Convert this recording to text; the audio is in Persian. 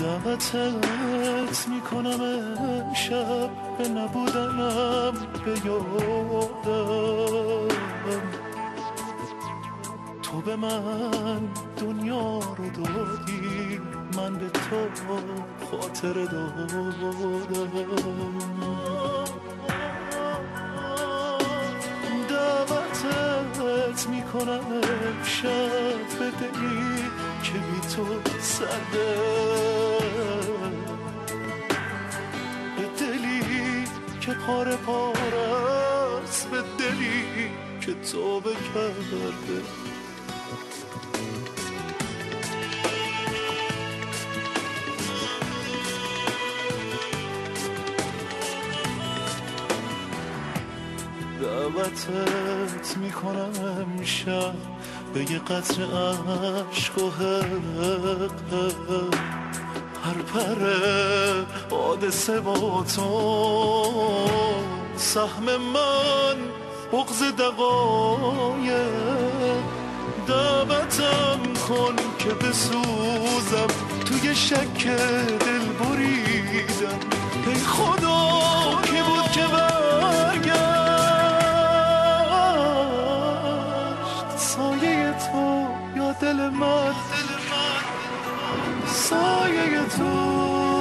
دعوتت می‌کنم امشب. به نبودنم به یادم. تو به من دنیا رو دادی من به تو خاطر دادم. دعوتت می‌کنم امشب. به دلی که بی تو سرده. که پاره پاره است به دلی که تو کرده دعوتت می‌کنم امشب به یه قطر عشق و حادثه با تو. سهم من بغز دقایق. دعوتم کن که بسوزم. توی شک دل بریدم. ای خدا کی بود که دل من؟ سایه تو.